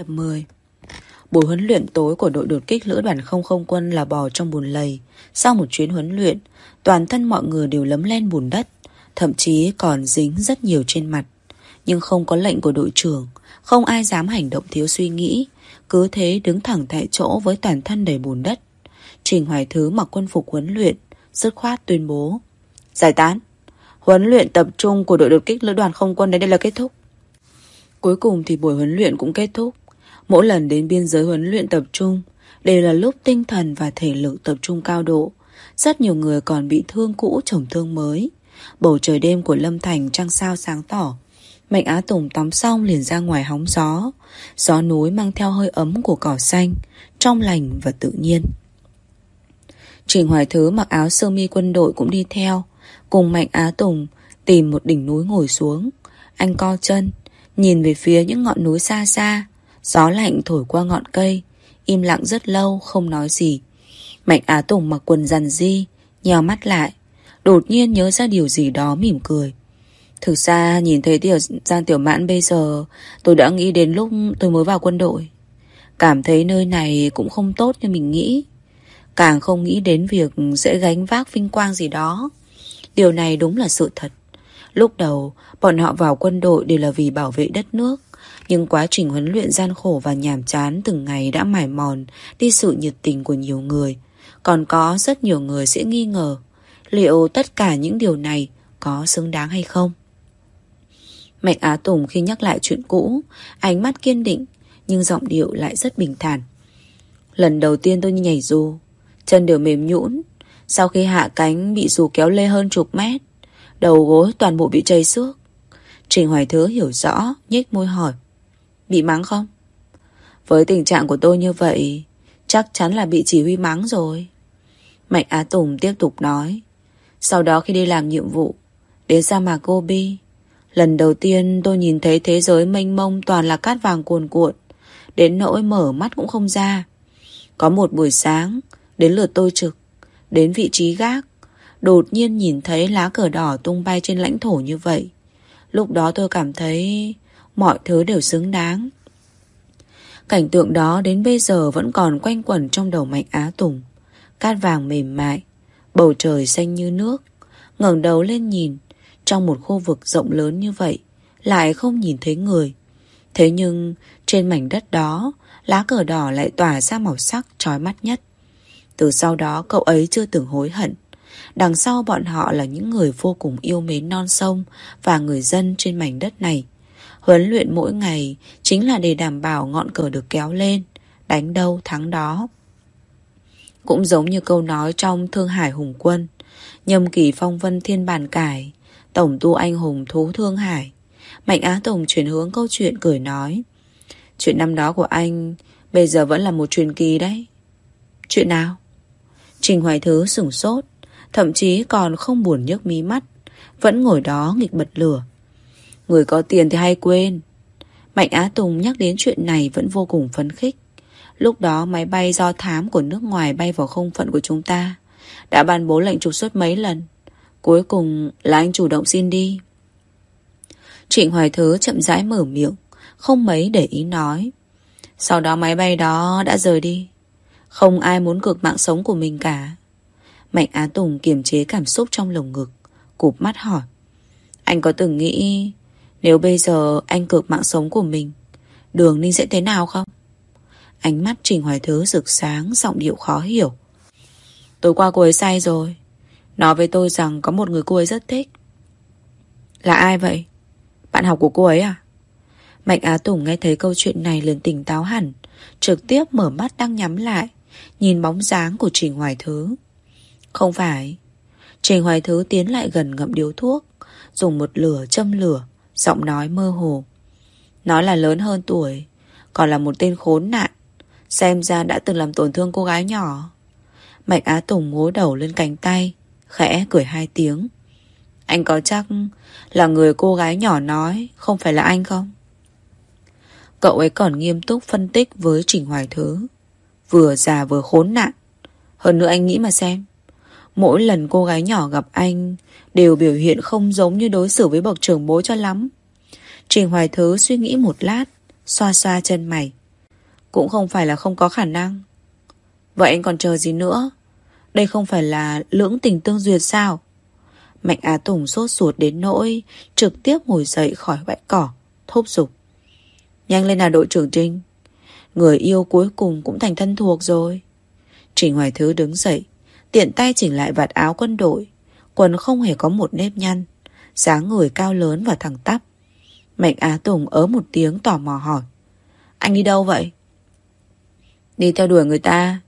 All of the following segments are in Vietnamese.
Tập 10 Buổi huấn luyện tối của đội đột kích lữ đoàn không không quân là bò trong bùn lầy. Sau một chuyến huấn luyện, toàn thân mọi người đều lấm lên bùn đất, thậm chí còn dính rất nhiều trên mặt. Nhưng không có lệnh của đội trưởng, không ai dám hành động thiếu suy nghĩ, cứ thế đứng thẳng tại chỗ với toàn thân đầy bùn đất. Trình Hoài Thứ mặc quân phục huấn luyện, dứt khoát tuyên bố. Giải tán, huấn luyện tập trung của đội đột kích lữ đoàn không quân đến đây là kết thúc. Cuối cùng thì buổi huấn luyện cũng kết thúc. Mỗi lần đến biên giới huấn luyện tập trung đều là lúc tinh thần và thể lực tập trung cao độ. Rất nhiều người còn bị thương cũ chồng thương mới. Bầu trời đêm của Lâm Thành trăng sao sáng tỏ. Mạnh Á Tùng tắm xong liền ra ngoài hóng gió. Gió núi mang theo hơi ấm của cỏ xanh, trong lành và tự nhiên. Trình Hoài Thứ mặc áo sơ mi quân đội cũng đi theo, cùng Mạnh Á Tùng tìm một đỉnh núi ngồi xuống. Anh co chân, nhìn về phía những ngọn núi xa xa, Gió lạnh thổi qua ngọn cây, Im lặng rất lâu, không nói gì. Mạnh Á Tùng mặc quần dằn di Nhèo mắt lại, Đột nhiên nhớ ra điều gì đó mỉm cười. Thực ra, nhìn thấy tiểu Giang Tiểu Mãn bây giờ, Tôi đã nghĩ đến lúc tôi mới vào quân đội. Cảm thấy nơi này cũng không tốt như mình nghĩ. Càng không nghĩ đến việc sẽ gánh vác vinh quang gì đó. Điều này đúng là sự thật. Lúc đầu, bọn họ vào quân đội đều là vì bảo vệ đất nước nhưng quá trình huấn luyện gian khổ và nhàm chán từng ngày đã mải mòn đi sự nhiệt tình của nhiều người. Còn có rất nhiều người sẽ nghi ngờ liệu tất cả những điều này có xứng đáng hay không. Mạnh Á Tùng khi nhắc lại chuyện cũ, ánh mắt kiên định nhưng giọng điệu lại rất bình thản. Lần đầu tiên tôi nhảy dù, chân đều mềm nhũn, sau khi hạ cánh bị dù kéo lê hơn chục mét, đầu gối toàn bộ bị chây xước. Trình Hoài Thứ hiểu rõ, nhếch môi hỏi. Bị mắng không? Với tình trạng của tôi như vậy, Chắc chắn là bị chỉ huy mắng rồi. Mạnh Á Tùng tiếp tục nói. Sau đó khi đi làm nhiệm vụ, Đến sa mạc Gobi, Lần đầu tiên tôi nhìn thấy thế giới mênh mông Toàn là cát vàng cuồn cuộn. Đến nỗi mở mắt cũng không ra. Có một buổi sáng, Đến lượt tôi trực, Đến vị trí gác, Đột nhiên nhìn thấy lá cờ đỏ tung bay trên lãnh thổ như vậy. Lúc đó tôi cảm thấy mọi thứ đều xứng đáng. Cảnh tượng đó đến bây giờ vẫn còn quanh quẩn trong đầu Mạnh Á Tùng. Cát vàng mềm mại, bầu trời xanh như nước. ngẩng đầu lên nhìn, trong một khu vực rộng lớn như vậy, lại không nhìn thấy người. Thế nhưng, trên mảnh đất đó, lá cờ đỏ lại tỏa ra màu sắc trói mắt nhất. Từ sau đó cậu ấy chưa từng hối hận. Đằng sau bọn họ là những người vô cùng yêu mến non sông và người dân trên mảnh đất này. Huấn luyện mỗi ngày chính là để đảm bảo ngọn cờ được kéo lên, đánh đâu thắng đó. Cũng giống như câu nói trong Thương Hải Hùng Quân, nhâm kỳ phong vân thiên bàn cải, tổng tu anh hùng thú Thương Hải. Mạnh Á Tùng chuyển hướng câu chuyện cười nói. Chuyện năm đó của anh bây giờ vẫn là một truyền kỳ đấy. Chuyện nào? Trình Hoài Thứ sửng sốt, thậm chí còn không buồn nhấc mí mắt, vẫn ngồi đó nghịch bật lửa. Người có tiền thì hay quên. Mạnh Á Tùng nhắc đến chuyện này Vẫn vô cùng phấn khích. Lúc đó máy bay do thám của nước ngoài Bay vào không phận của chúng ta. Đã ban bố lệnh trục xuất mấy lần. Cuối cùng là anh chủ động xin đi. Trịnh Hoài Thứ chậm rãi mở miệng, Không mấy để ý nói. Sau đó máy bay đó đã rời đi. Không ai muốn cược mạng sống của mình cả. Mạnh Á Tùng kiềm chế cảm xúc trong lồng ngực, Cụp mắt hỏi. Anh có từng nghĩ nếu bây giờ anh cược mạng sống của mình, Đường Ninh sẽ thế nào không? Ánh mắt Trình Hoài Thứ rực sáng, Giọng điệu khó hiểu Tối qua cô ấy say rồi Nói với tôi rằng có một người cô ấy rất thích Là ai vậy? Bạn học của cô ấy à? Mạnh Á Tùng nghe thấy câu chuyện này liền tỉnh táo hẳn, Trực tiếp mở mắt đang nhắm lại, Nhìn bóng dáng của Trình Hoài Thứ Không phải Trình Hoài Thứ tiến lại gần ngậm điếu thuốc, Dùng một lửa châm lửa Giọng nói mơ hồ. Nó là lớn hơn tuổi, Còn là một tên khốn nạn. Xem ra đã từng làm tổn thương cô gái nhỏ. Mạnh Á Tùng ngố đầu lên cánh tay, Khẽ cười hai tiếng. Anh có chắc là người cô gái nhỏ nói Không phải là anh không? Cậu ấy còn nghiêm túc phân tích với Trình Hoài Thứ. Vừa già vừa khốn nạn. Hơn nữa anh nghĩ mà xem Mỗi lần cô gái nhỏ gặp anh đều biểu hiện không giống như đối xử với bậc trưởng bố cho lắm. Trình Hoài Thứ suy nghĩ một lát, xoa xoa chân mày. Cũng không phải là không có khả năng. Vậy anh còn chờ gì nữa? Đây không phải là lưỡng tình tương duyệt sao? Mạnh Á Tùng sốt ruột đến nỗi Trực tiếp ngồi dậy khỏi bãi cỏ Thúc giục. Nhanh lên là đội trưởng Trinh. Người yêu cuối cùng cũng thành thân thuộc rồi. Trình Hoài Thứ đứng dậy Tiện tay chỉnh lại vạt áo quân đội. Quần không hề có một nếp nhăn. Dáng người cao lớn và thẳng tắp. Mạnh Á Tùng ớ một tiếng tò mò hỏi. Anh đi đâu vậy? Đi theo đuổi người ta.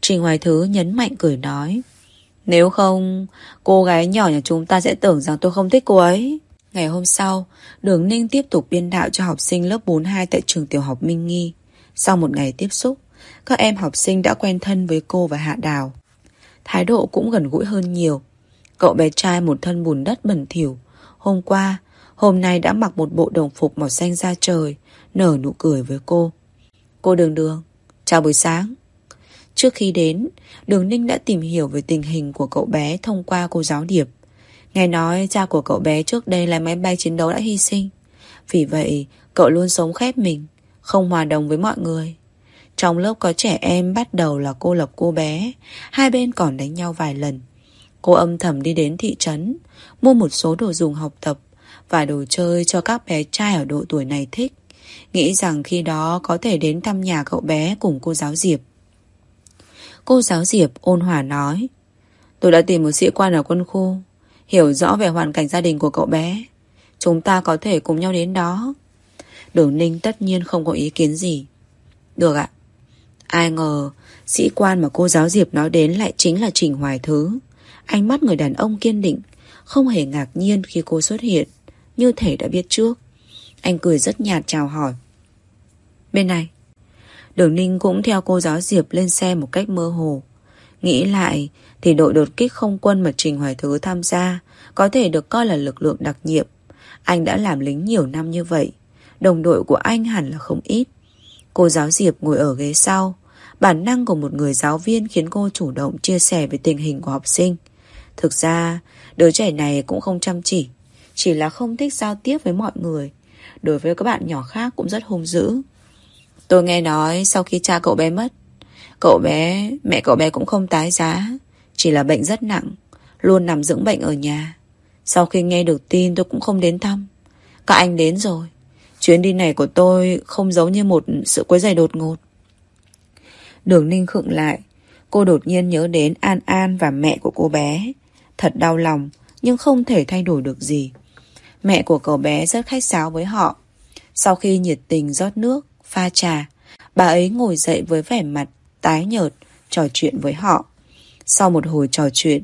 Trình Hoài Thứ nhấn mạnh cười nói. Nếu không, Cô gái nhỏ nhà chúng ta sẽ tưởng rằng tôi không thích cô ấy. Ngày hôm sau, Đường Ninh tiếp tục biên đạo cho học sinh lớp 42 Tại trường tiểu học Minh Nghi. Sau một ngày tiếp xúc, Các em học sinh đã quen thân với cô và Hạ Đào. Thái độ cũng gần gũi hơn nhiều. Cậu bé trai một thân bùn đất bẩn thỉu. Hôm qua, Hôm nay đã mặc một bộ đồng phục màu xanh da trời, Nở nụ cười với cô. Cô Đường Đường, Chào buổi sáng. Trước khi đến, Đường Ninh đã tìm hiểu về tình hình của cậu bé Thông qua cô giáo Điệp. Nghe nói cha của cậu bé trước đây là máy bay chiến đấu đã hy sinh. Vì vậy, cậu luôn sống khép mình, Không hòa đồng với mọi người. Trong lớp có trẻ em bắt đầu là cô lập cô bé. Hai bên còn đánh nhau vài lần. Cô âm thầm đi đến thị trấn, Mua một số đồ dùng học tập Và đồ chơi cho các bé trai ở độ tuổi này thích. Nghĩ rằng khi đó có thể đến thăm nhà cậu bé cùng cô giáo Diệp. Cô giáo Diệp ôn hòa nói, Tôi đã tìm một sĩ quan ở quân khu, Hiểu rõ về hoàn cảnh gia đình của cậu bé. Chúng ta có thể cùng nhau đến đó. Đường Ninh tất nhiên không có ý kiến gì. Được ạ. Ai ngờ, Sĩ quan mà cô giáo Diệp nói đến lại chính là Trình Hoài Thứ. Ánh mắt người đàn ông kiên định, Không hề ngạc nhiên khi cô xuất hiện, Như thể đã biết trước. Anh cười rất nhạt chào hỏi. Bên này, Đường Ninh cũng theo cô giáo Diệp lên xe một cách mơ hồ. Nghĩ lại, Thì đội đột kích không quân mà Trình Hoài Thứ tham gia Có thể được coi là lực lượng đặc nhiệm. Anh đã làm lính nhiều năm như vậy, Đồng đội của anh hẳn là không ít. Cô giáo Diệp ngồi ở ghế sau Bản năng của một người giáo viên khiến cô chủ động chia sẻ về tình hình của học sinh Thực ra, đứa trẻ này cũng không chăm chỉ, chỉ là không thích giao tiếp với mọi người. Đối với các bạn nhỏ khác cũng rất hung dữ. Tôi nghe nói sau khi cha cậu bé mất, cậu bé, mẹ cậu bé cũng không tái giá, chỉ là bệnh rất nặng, luôn nằm dưỡng bệnh ở nhà. Sau khi nghe được tin tôi cũng không đến thăm. Các anh đến rồi. Chuyến đi này của tôi không giống như một sự quấy rầy đột ngột. Đường Ninh khựng lại. Cô đột nhiên nhớ đến An An và mẹ của cô bé. Thật đau lòng, nhưng không thể thay đổi được gì. Mẹ của cậu bé rất khách sáo với họ. Sau khi nhiệt tình rót nước, pha trà, bà ấy ngồi dậy với vẻ mặt tái nhợt, trò chuyện với họ. Sau một hồi trò chuyện,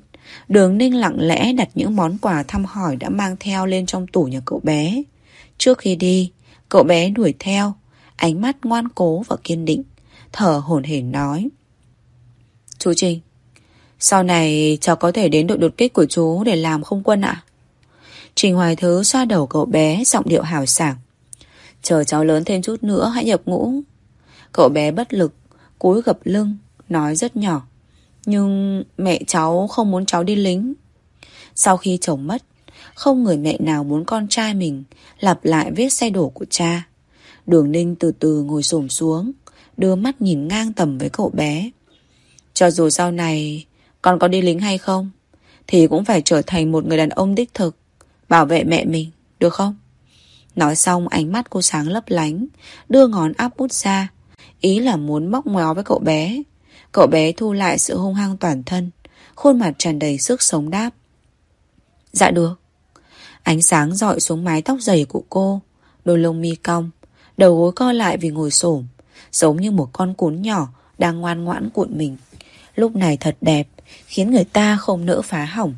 Đường Ninh lặng lẽ đặt những món quà thăm hỏi đã mang theo lên trong tủ nhà cậu bé. Trước khi đi, cậu bé đuổi theo, ánh mắt ngoan cố và kiên định, thở hổn hển nói. Chú Trinh, sau này cháu có thể đến đội đột kích của chú để làm không quân ạ? Trình Hoài Thứ xoa đầu cậu bé giọng điệu hào sảng. Chờ cháu lớn thêm chút nữa hãy nhập ngũ. Cậu bé bất lực, cúi gập lưng, nói rất nhỏ. Nhưng mẹ cháu không muốn cháu đi lính. Sau khi chồng mất, không người mẹ nào muốn con trai mình lặp lại vết xe đổ của cha. Đường Ninh từ từ ngồi xổm xuống, đưa mắt nhìn ngang tầm với cậu bé. Cho dù sau này con có đi lính hay không Thì cũng phải trở thành một người đàn ông đích thực Bảo vệ mẹ mình Được không Nói xong ánh mắt cô sáng lấp lánh Đưa ngón áp út ra Ý là muốn móc ngoéo với cậu bé Cậu bé thu lại sự hung hăng toàn thân Khuôn mặt tràn đầy sức sống đáp Dạ được Ánh sáng dọi xuống mái tóc dày của cô. Đôi lông mi cong. Đầu gối co lại vì ngồi xổm, Giống như một con cún nhỏ Đang ngoan ngoãn cuộn mình. Lúc này thật đẹp, Khiến người ta không nỡ phá hỏng.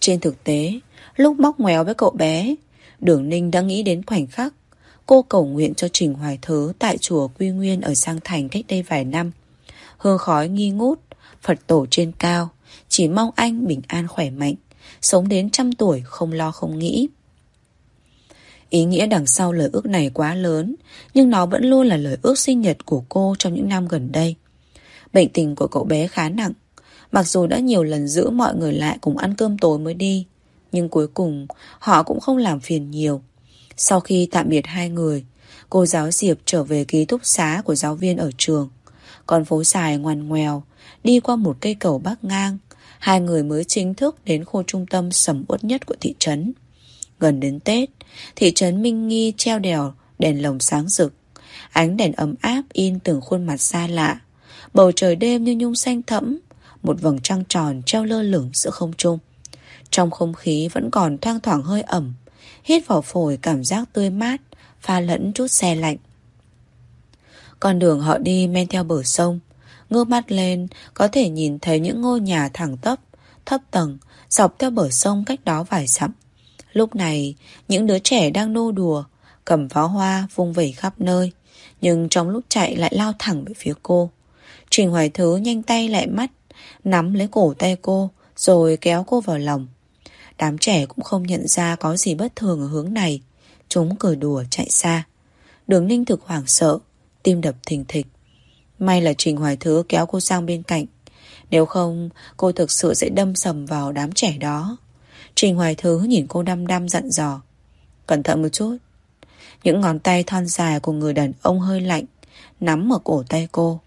Trên thực tế, Lúc móc ngoéo với cậu bé, Đường Ninh đã nghĩ đến khoảnh khắc Cô cầu nguyện cho Trình Hoài Thớ Tại chùa Quy Nguyên ở Sang Thành cách đây vài năm. Hương khói nghi ngút, Phật tổ trên cao, Chỉ mong anh bình an khỏe mạnh. Sống đến trăm tuổi không lo không nghĩ Ý nghĩa đằng sau lời ước này quá lớn Nhưng nó vẫn luôn là lời ước sinh nhật của cô Trong những năm gần đây Bệnh tình của cậu bé khá nặng Mặc dù đã nhiều lần giữ mọi người lại cùng ăn cơm tối mới đi Nhưng cuối cùng họ cũng không làm phiền nhiều Sau khi tạm biệt hai người Cô giáo Diệp trở về ký túc xá của giáo viên ở trường. Còn phố xài ngoằn ngoèo, đi qua một cây cầu bắc ngang. Hai người mới chính thức đến khu trung tâm sầm uất nhất của thị trấn. Gần đến Tết, thị trấn Minh Nghi treo đèo, đèn lồng sáng rực. Ánh đèn ấm áp in từng khuôn mặt xa lạ. Bầu trời đêm như nhung xanh thẫm, một vầng trăng tròn treo lơ lửng giữa không trung. Trong không khí vẫn còn thoang thoảng hơi ẩm, hít vào phổi cảm giác tươi mát, pha lẫn chút xe lạnh. Con đường họ đi men theo bờ sông, ngơ mắt lên có thể nhìn thấy những ngôi nhà thẳng tắp, thấp tầng, dọc theo bờ sông cách đó vài dặm. Lúc này, những đứa trẻ đang nô đùa, cầm pháo hoa vung vẩy khắp nơi, nhưng trong lúc chạy lại lao thẳng về phía cô. Trình Hoài Thứ nhanh tay lại mắt, nắm lấy cổ tay cô, rồi kéo cô vào lòng. Đám trẻ cũng không nhận ra có gì bất thường ở hướng này. Chúng cười đùa chạy xa. Đường ninh thực hoảng sợ, tim đập thình thịch. May là Trình Hoài Thứ kéo cô sang bên cạnh. Nếu không, cô thực sự sẽ đâm sầm vào đám trẻ đó. Trình Hoài Thứ nhìn cô đăm đăm dặn dò. Cẩn thận một chút. Những ngón tay thon dài của người đàn ông hơi lạnh, nắm ở cổ tay cô.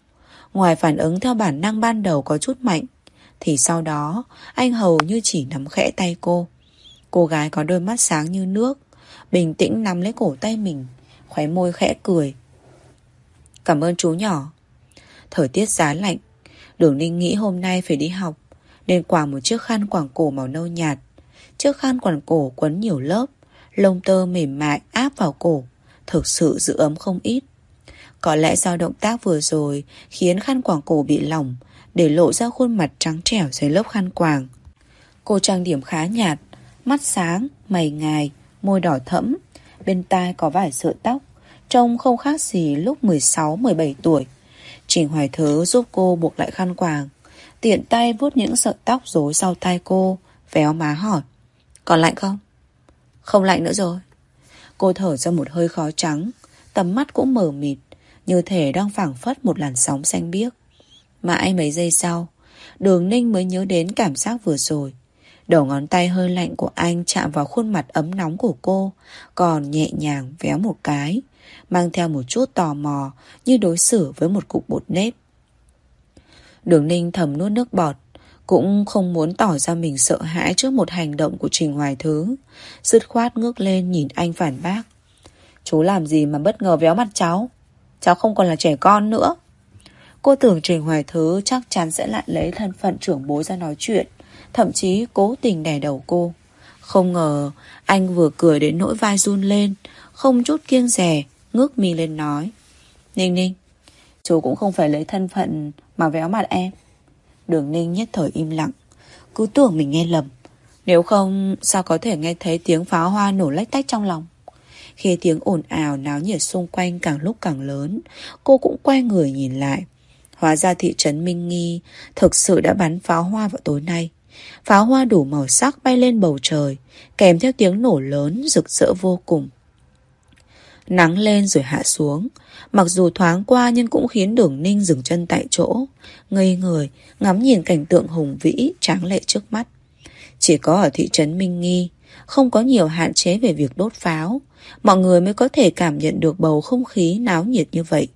Ngoài phản ứng theo bản năng ban đầu có chút mạnh, thì sau đó anh hầu như chỉ nắm khẽ tay cô. Cô gái có đôi mắt sáng như nước, bình tĩnh nắm lấy cổ tay mình, khóe môi khẽ cười. Cảm ơn chú nhỏ. Thời tiết giá lạnh, Đường Ninh nghĩ hôm nay phải đi học, nên quàng một chiếc khăn quàng cổ màu nâu nhạt. Chiếc khăn quàng cổ quấn nhiều lớp, lông tơ mềm mại áp vào cổ, thực sự giữ ấm không ít. Có lẽ do động tác vừa rồi khiến khăn quàng cổ bị lỏng, để lộ ra khuôn mặt trắng trẻo dưới lớp khăn quàng. Cô trang điểm khá nhạt, mắt sáng, mày ngài, môi đỏ thẫm, bên tai có vài sợi tóc, trông không khác gì lúc 16-17 tuổi. Trình Hoài Thứ giúp cô buộc lại khăn quàng, tiện tay vuốt những sợi tóc rối sau tai cô, véo má hỏi. Còn lạnh không? Không lạnh nữa rồi. Cô thở ra một hơi khó trắng, tầm mắt cũng mở mịt, như thể đang phảng phất một làn sóng xanh biếc. Mãi mấy giây sau, đường ninh mới nhớ đến cảm giác vừa rồi. Đầu ngón tay hơi lạnh của anh chạm vào khuôn mặt ấm nóng của cô, còn nhẹ nhàng véo một cái, mang theo một chút tò mò như đối xử với một cục bột nếp. Đường ninh thầm nuốt nước bọt, cũng không muốn tỏ ra mình sợ hãi trước một hành động của Trình Hoài Thứ. Dứt khoát ngước lên nhìn anh phản bác. Chú làm gì mà bất ngờ véo mặt cháu? Cháu không còn là trẻ con nữa. Cô tưởng Trình Hoài Thứ chắc chắn sẽ lại lấy thân phận trưởng bối ra nói chuyện, thậm chí cố tình đè đầu cô. Không ngờ anh vừa cười đến nỗi vai run lên, không chút kiêng rè, ngước mi lên nói. Ninh Ninh, chú cũng không phải lấy thân phận mà véo mặt em. Đường Ninh nhất thời im lặng, cứ tưởng mình nghe lầm. Nếu không, sao có thể nghe thấy tiếng pháo hoa nổ lách tách trong lòng? Khi tiếng ồn ào náo nhiệt xung quanh càng lúc càng lớn, cô cũng quay người nhìn lại. Hóa ra thị trấn Minh Nghi thực sự đã bắn pháo hoa vào tối nay. Pháo hoa đủ màu sắc bay lên bầu trời, kèm theo tiếng nổ lớn rực rỡ vô cùng. Nắng lên rồi hạ xuống, mặc dù thoáng qua nhưng cũng khiến đường ninh dừng chân tại chỗ, ngây người, ngắm nhìn cảnh tượng hùng vĩ, tráng lệ trước mắt. Chỉ có ở thị trấn Minh Nghi, không có nhiều hạn chế về việc đốt pháo, mọi người mới có thể cảm nhận được bầu không khí náo nhiệt như vậy.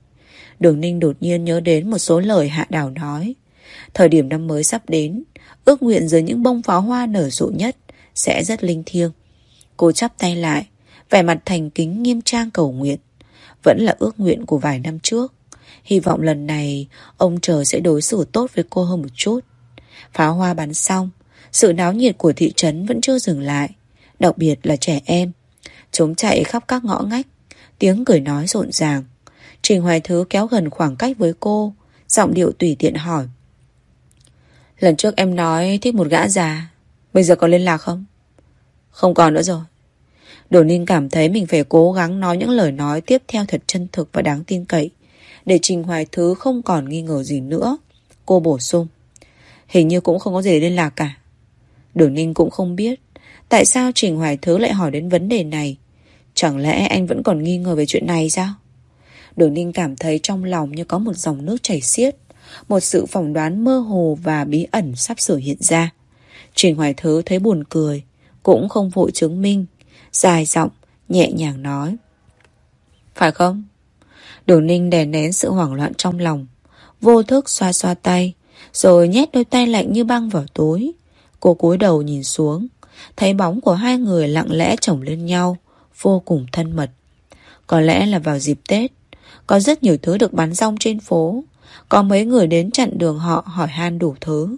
Đường Ninh đột nhiên nhớ đến một số lời Hạ Đào nói. Thời điểm năm mới sắp đến, ước nguyện dưới những bông pháo hoa nở rộ nhất sẽ rất linh thiêng. Cô chắp tay lại, vẻ mặt thành kính nghiêm trang cầu nguyện. Vẫn là ước nguyện của vài năm trước. Hy vọng lần này ông trời sẽ đối xử tốt với cô hơn một chút. Pháo hoa bắn xong, sự náo nhiệt của thị trấn vẫn chưa dừng lại, đặc biệt là trẻ em. Chúng chạy khắp các ngõ ngách, tiếng cười nói rộn ràng. Trình Hoài Thứ kéo gần khoảng cách với cô, giọng điệu tùy tiện hỏi. Lần trước em nói thích một gã già, bây giờ còn liên lạc không? Không còn nữa rồi. Đồ Ninh cảm thấy mình phải cố gắng nói những lời nói tiếp theo thật chân thực và đáng tin cậy, để Trình Hoài Thứ không còn nghi ngờ gì nữa. Cô bổ sung. Hình như cũng không có gì liên lạc cả. Đồ Ninh cũng không biết tại sao Trình Hoài Thứ lại hỏi đến vấn đề này. Chẳng lẽ anh vẫn còn nghi ngờ về chuyện này sao? Đồ Ninh cảm thấy trong lòng như có một dòng nước chảy xiết, một sự phỏng đoán mơ hồ và bí ẩn sắp sửa hiện ra. Trình Hoài Thứ thấy buồn cười, cũng không vội chứng minh, dài giọng, nhẹ nhàng nói. Phải không? Đường ninh đè nén sự hoảng loạn trong lòng. Vô thức xoa xoa tay. Rồi nhét đôi tay lạnh như băng vào túi. Cô cúi đầu nhìn xuống. Thấy bóng của hai người lặng lẽ chồng lên nhau. Vô cùng thân mật. Có lẽ là vào dịp Tết. Có rất nhiều thứ được bắn rong trên phố. Có mấy người đến chặn đường họ hỏi han đủ thứ.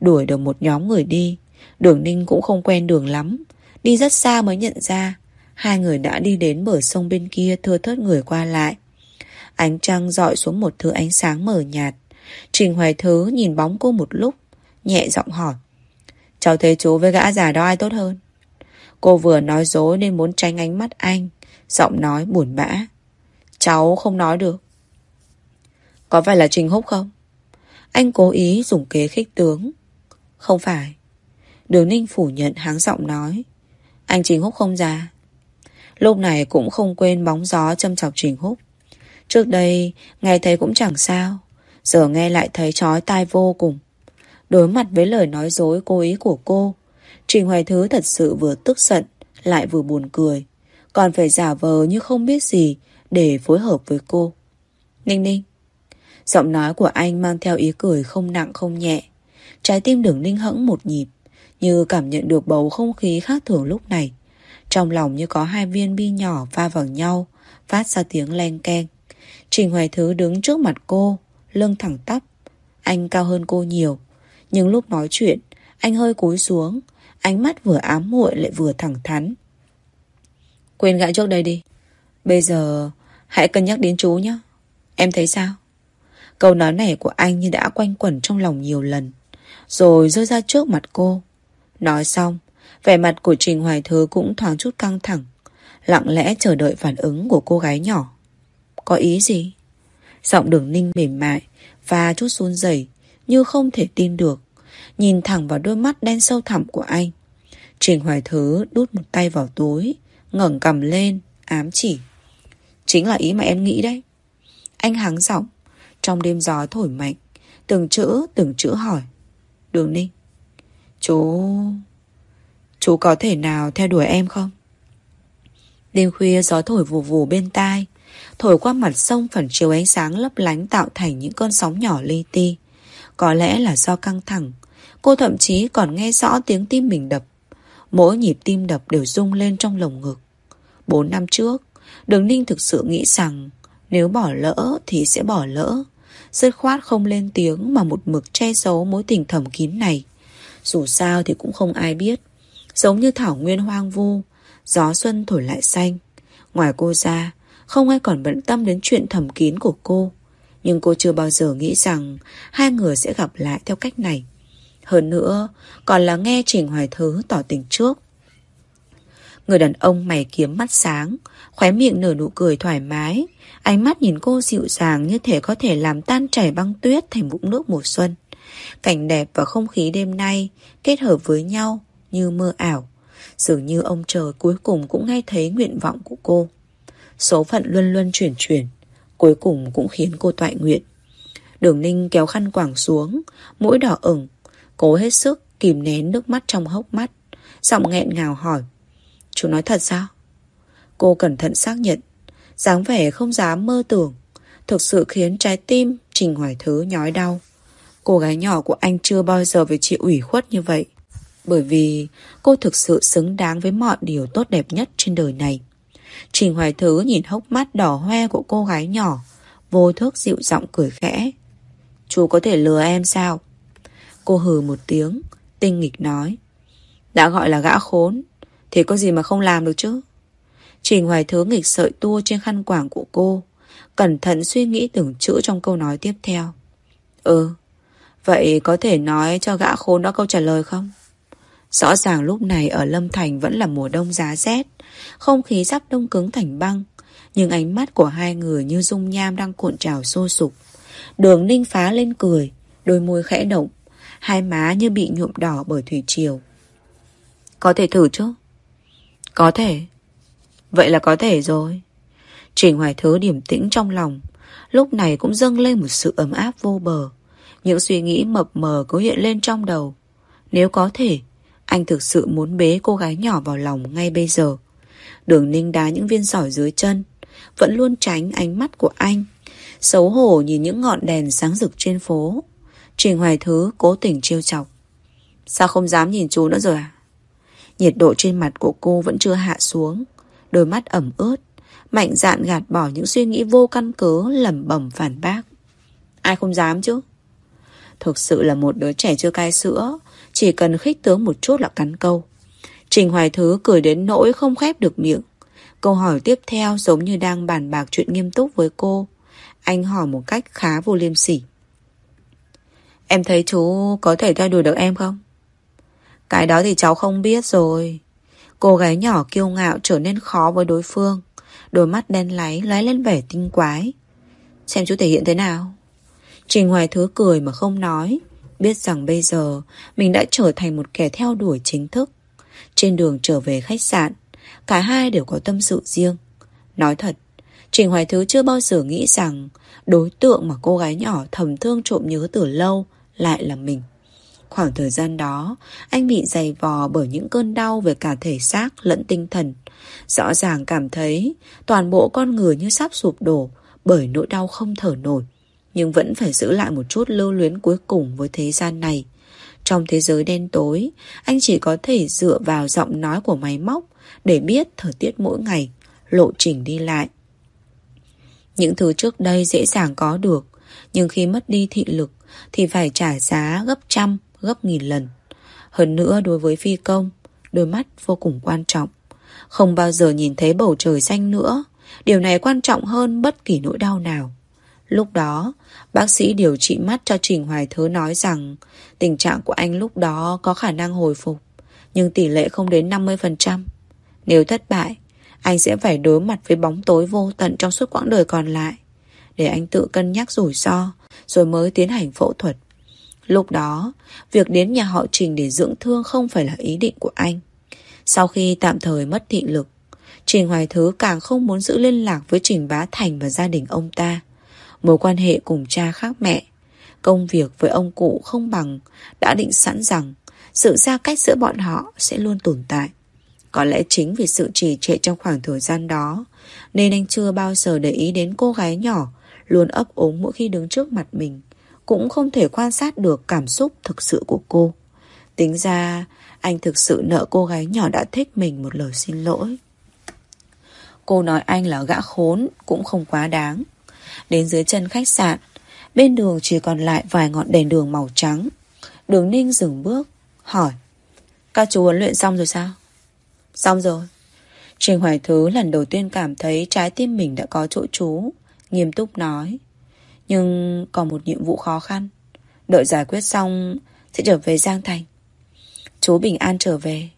Đuổi được một nhóm người đi. Đường ninh cũng không quen đường lắm. Đi rất xa mới nhận ra. Hai người đã đi đến bờ sông bên kia thưa thớt người qua lại. Ánh trăng dọi xuống một thứ ánh sáng mờ nhạt. Trình Hoài Thứ nhìn bóng cô một lúc, nhẹ giọng hỏi. Cháu thấy chú với gã già đó ai tốt hơn? Cô vừa nói dối nên muốn tránh ánh mắt anh, giọng nói buồn bã. Cháu không nói được. Có phải là Trình Húc không? Anh cố ý dùng kế khích tướng. Không phải. Đường Ninh phủ nhận háng giọng nói. Anh Trình Húc không già. Lúc này cũng không quên bóng gió châm chọc Trình Húc. Trước đây, nghe thấy cũng chẳng sao. Giờ nghe lại thấy chói tai vô cùng. Đối mặt với lời nói dối cố ý của cô, Trình Hoài Thứ thật sự vừa tức giận, lại vừa buồn cười. Còn phải giả vờ như không biết gì để phối hợp với cô. Ninh ninh. Giọng nói của anh mang theo ý cười không nặng không nhẹ. Trái tim đường ninh hẫng một nhịp, như cảm nhận được bầu không khí khác thường lúc này. Trong lòng như có hai viên bi nhỏ va vào nhau, phát ra tiếng len keng. Trình Hoài Thứ đứng trước mặt cô, lưng thẳng tắp. Anh cao hơn cô nhiều. Nhưng lúc nói chuyện, anh hơi cúi xuống, ánh mắt vừa ám muội lại vừa thẳng thắn. Quên gã trước đây đi. Bây giờ, hãy cân nhắc đến chú nhé. Em thấy sao? Câu nói này của anh như đã quanh quẩn trong lòng nhiều lần. Rồi rơi ra trước mặt cô. Nói xong, vẻ mặt của Trình Hoài Thứ cũng thoáng chút căng thẳng. Lặng lẽ chờ đợi phản ứng của cô gái nhỏ. Có ý gì? Giọng đường ninh mềm mại và chút run rẩy như không thể tin được. Nhìn thẳng vào đôi mắt đen sâu thẳm của anh. Trình Hoài Thứ đút một tay vào túi, ngẩng cầm lên, ám chỉ. Chính là ý mà em nghĩ đấy. Anh hắng giọng, trong đêm gió thổi mạnh, từng chữ từng chữ hỏi. Đường Ninh, chú... Chú có thể nào theo đuổi em không? Đêm khuya gió thổi vù vù bên tai, thổi qua mặt sông phản chiếu ánh sáng lấp lánh tạo thành những con sóng nhỏ li ti. Có lẽ là do căng thẳng, cô thậm chí còn nghe rõ tiếng tim mình đập. Mỗi nhịp tim đập đều rung lên trong lồng ngực. Bốn năm trước, Đường Ninh thực sự nghĩ rằng nếu bỏ lỡ thì sẽ bỏ lỡ. Dứt khoát không lên tiếng mà một mực che giấu mối tình thầm kín này. Dù sao thì cũng không ai biết. Giống như thảo nguyên hoang vu, gió xuân thổi lại xanh. Ngoài cô ra, không ai còn bận tâm đến chuyện thầm kín của cô. Nhưng cô chưa bao giờ nghĩ rằng hai người sẽ gặp lại theo cách này. Hơn nữa, còn là nghe Trình Hoài Thứ tỏ tình trước. Người đàn ông mày kiếm mắt sáng, khóe miệng nở nụ cười thoải mái, ánh mắt nhìn cô dịu dàng như thể có thể làm tan chảy băng tuyết thành vũng nước mùa xuân. Cảnh đẹp và không khí đêm nay kết hợp với nhau như mơ ảo. Dường như ông trời cuối cùng cũng nghe thấy nguyện vọng của cô. Số phận luân luân chuyển chuyển, cuối cùng cũng khiến cô toại nguyện. Đường ninh kéo khăn quảng xuống, mũi đỏ ửng, cố hết sức kìm nén nước mắt trong hốc mắt. Giọng nghẹn ngào hỏi. Chú nói thật sao? Cô cẩn thận xác nhận, dáng vẻ không dám mơ tưởng, thực sự khiến trái tim Trình Hoài Thứ nhói đau. Cô gái nhỏ của anh chưa bao giờ phải chịu ủy khuất như vậy. Bởi vì cô thực sự xứng đáng với mọi điều tốt đẹp nhất trên đời này. Trình Hoài Thứ nhìn hốc mắt đỏ hoe của cô gái nhỏ, vô thức dịu giọng cười khẽ. Chú có thể lừa em sao? Cô hừ một tiếng, tinh nghịch nói. Đã gọi là gã khốn, thì có gì mà không làm được chứ? Trình Hoài Thứ nghịch sợi tua trên khăn quảng của cô, cẩn thận suy nghĩ từng chữ trong câu nói tiếp theo. Ừ, vậy có thể nói cho gã khốn đó câu trả lời không? Rõ ràng lúc này ở Lâm Thành vẫn là mùa đông giá rét, không khí sắp đông cứng thành băng, nhưng ánh mắt của hai người như dung nham đang cuộn trào sôi sục. Đường ninh phá lên cười, đôi môi khẽ động, hai má như bị nhuộm đỏ bởi thủy triều. Có thể thử chứ? Có thể. Vậy là có thể rồi. Trình Hoài Thứ điểm tĩnh trong lòng, lúc này cũng dâng lên một sự ấm áp vô bờ. Những suy nghĩ mập mờ cứ hiện lên trong đầu. Nếu có thể, anh thực sự muốn bế cô gái nhỏ vào lòng ngay bây giờ. Đường ninh đá những viên sỏi dưới chân, Vẫn luôn tránh ánh mắt của anh Xấu hổ nhìn những ngọn đèn sáng rực trên phố. Trình Hoài Thứ cố tình trêu chọc. Sao không dám nhìn chú nữa rồi à? Nhiệt độ trên mặt của cô vẫn chưa hạ xuống Đôi mắt ẩm ướt Mạnh dạn gạt bỏ những suy nghĩ vô căn cứ lẩm bẩm phản bác. Ai không dám chứ? Thực sự là một đứa trẻ chưa cai sữa. Chỉ cần khích tướng một chút là cắn câu. Trình Hoài Thứ cười đến nỗi không khép được miệng. Câu hỏi tiếp theo giống như đang bàn bạc chuyện nghiêm túc với cô. Anh hỏi một cách khá vô liêm sỉ. Em thấy chú có thể theo đuổi được em không? Cái đó thì cháu không biết rồi. Cô gái nhỏ kiêu ngạo trở nên khó với đối phương. Đôi mắt đen láy, lóe lên vẻ tinh quái. Xem chú thể hiện thế nào? Trình Hoài Thứ cười mà không nói, Biết rằng bây giờ Mình đã trở thành một kẻ theo đuổi chính thức. Trên đường trở về khách sạn, Cả hai đều có tâm sự riêng. Nói thật Trình Hoài Thứ chưa bao giờ nghĩ rằng Đối tượng mà cô gái nhỏ thầm thương trộm nhớ từ lâu Lại là mình. Khoảng thời gian đó, Anh bị dày vò bởi những cơn đau Về cả thể xác lẫn tinh thần. Rõ ràng cảm thấy Toàn bộ con người như sắp sụp đổ Bởi nỗi đau không thở nổi. Nhưng vẫn phải giữ lại một chút lưu luyến cuối cùng Với thế gian này. Trong thế giới đen tối, Anh chỉ có thể dựa vào giọng nói của máy móc Để biết thời tiết mỗi ngày, Lộ trình đi lại. Những thứ trước đây dễ dàng có được, Nhưng khi mất đi thị lực Thì phải trả giá gấp trăm, Gấp nghìn lần. Hơn nữa đối với phi công, Đôi mắt vô cùng quan trọng. Không bao giờ nhìn thấy bầu trời xanh nữa. Điều này quan trọng hơn bất kỳ nỗi đau nào. Lúc đó, bác sĩ điều trị mắt cho Trình Hoài Thứ nói rằng tình trạng của anh lúc đó có khả năng hồi phục, nhưng tỷ lệ không đến 50%. Nếu thất bại, anh sẽ phải đối mặt với bóng tối vô tận trong suốt quãng đời còn lại. Để anh tự cân nhắc rủi ro, rồi mới tiến hành phẫu thuật. Lúc đó, việc đến nhà họ Trình để dưỡng thương không phải là ý định của anh. Sau khi tạm thời mất thị lực, Trình Hoài Thứ càng không muốn giữ liên lạc với Trình Bá Thành và gia đình ông ta. Mối quan hệ cùng cha khác mẹ, công việc với ông cụ không bằng, đã định sẵn rằng sự xa cách giữa bọn họ sẽ luôn tồn tại. Có lẽ chính vì sự trì trệ trong khoảng thời gian đó Nên anh chưa bao giờ để ý đến cô gái nhỏ Luôn ấp ống mỗi khi đứng trước mặt mình Cũng không thể quan sát được cảm xúc thực sự của cô. Tính ra anh thực sự nợ cô gái nhỏ đã thích mình một lời xin lỗi. Cô nói anh là gã khốn cũng không quá đáng. Đến dưới chân khách sạn Bên đường chỉ còn lại vài ngọn đèn đường màu trắng Đường ninh dừng bước, Hỏi, Các chú huấn luyện xong rồi sao Xong rồi. Trình Hoài Thứ lần đầu tiên cảm thấy trái tim mình đã có chỗ trú. Nghiêm túc nói. Nhưng còn một nhiệm vụ khó khăn. Đợi giải quyết xong sẽ trở về Giang Thành. Chú bình an trở về.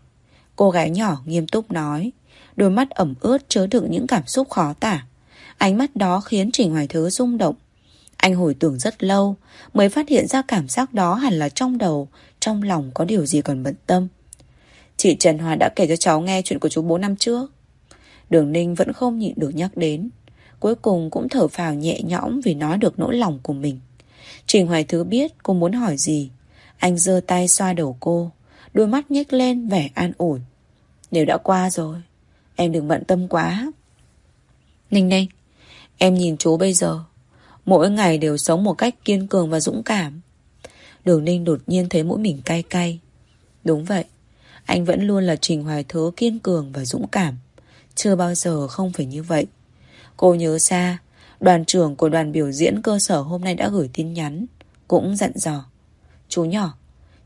Cô gái nhỏ nghiêm túc nói. Đôi mắt ẩm ướt chứa đựng những cảm xúc khó tả. Ánh mắt đó khiến Trình Hoài Thứ rung động. Anh hồi tưởng rất lâu mới phát hiện ra cảm giác đó hẳn là trong đầu, trong lòng có điều gì còn bận tâm. Chị Trần Hòa đã kể cho cháu nghe chuyện của chú bố năm trước. Đường Ninh vẫn không nhịn được nhắc đến. Cuối cùng cũng thở phào nhẹ nhõm vì nói được nỗi lòng của mình. Trình Hoài Thứ biết cô muốn hỏi gì. Anh giơ tay xoa đầu cô, đôi mắt nhếch lên vẻ an ủi. Nếu đã qua rồi, em đừng bận tâm quá. Ninh Ninh, em nhìn chú bây giờ, mỗi ngày đều sống một cách kiên cường và dũng cảm. Đường Ninh đột nhiên thấy mũi mình cay cay. Đúng vậy, anh vẫn luôn là Trình Hoài Thứ kiên cường và dũng cảm. Chưa bao giờ không phải như vậy. Cô nhớ xa, đoàn trưởng của đoàn biểu diễn cơ sở hôm nay đã gửi tin nhắn. Cũng dặn dò. Chú nhỏ,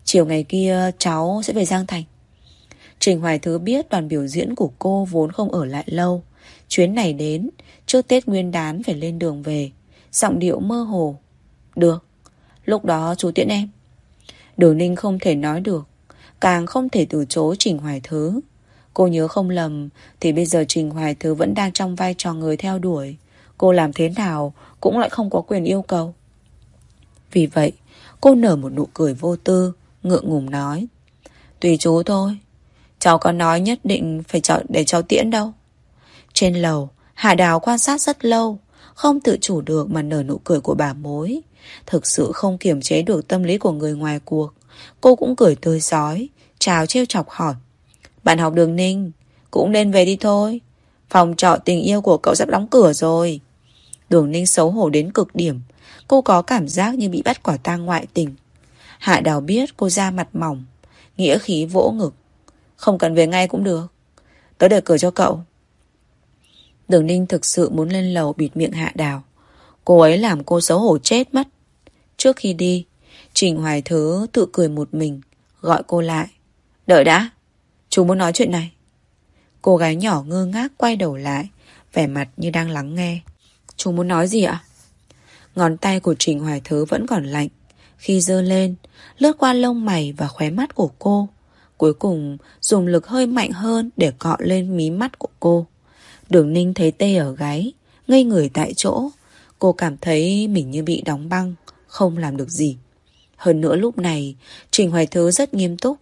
chiều ngày kia cháu sẽ về Giang Thành. Trình Hoài Thứ biết đoàn biểu diễn của cô vốn không ở lại lâu. Chuyến này đến, trước Tết Nguyên đán phải lên đường về. Giọng điệu mơ hồ. Được, lúc đó chú tiễn em. Đường Ninh không thể nói được. Càng không thể từ chối Trình Hoài Thứ Cô nhớ không lầm Thì bây giờ Trình Hoài Thứ vẫn đang trong vai trò người theo đuổi Cô làm thế nào Cũng lại không có quyền yêu cầu Vì vậy cô nở một nụ cười vô tư Ngượng ngùng nói Tùy chú thôi Cháu có nói nhất định phải chọn để cháu tiễn đâu Trên lầu Hà Đào quan sát rất lâu, Không tự chủ được mà nở nụ cười của bà mối Thực sự không kiềm chế được tâm lý của người ngoài cuộc Cô cũng cười tươi giói Chào trêu chọc hỏi Bạn học đường ninh, Cũng nên về đi thôi Phòng trọ tình yêu của cậu sắp đóng cửa rồi. Đường Ninh xấu hổ đến cực điểm. Cô có cảm giác như bị bắt quả tang ngoại tình. Hạ Đào biết cô ra mặt mỏng. Nghĩa khí vỗ ngực. Không cần về ngay cũng được. Tớ để cửa cho cậu. Đường Ninh thực sự muốn lên lầu bịt miệng Hạ Đào. Cô ấy làm cô xấu hổ chết mất. Trước khi đi, Trình Hoài Thứ tự cười một mình, gọi cô lại. Đợi đã, chú muốn nói chuyện này. Cô gái nhỏ ngơ ngác quay đầu lại, vẻ mặt như đang lắng nghe. Chú muốn nói gì ạ? Ngón tay của Trình Hoài Thứ vẫn còn lạnh. Khi dơ lên, lướt qua lông mày và khóe mắt của cô. Cuối cùng dùng lực hơi mạnh hơn để cọ lên mí mắt của cô. Đường ninh thấy tê ở gáy, ngây người tại chỗ. Cô cảm thấy mình như bị đóng băng, không làm được gì. Hơn nữa lúc này, Trình Hoài Thứ rất nghiêm túc.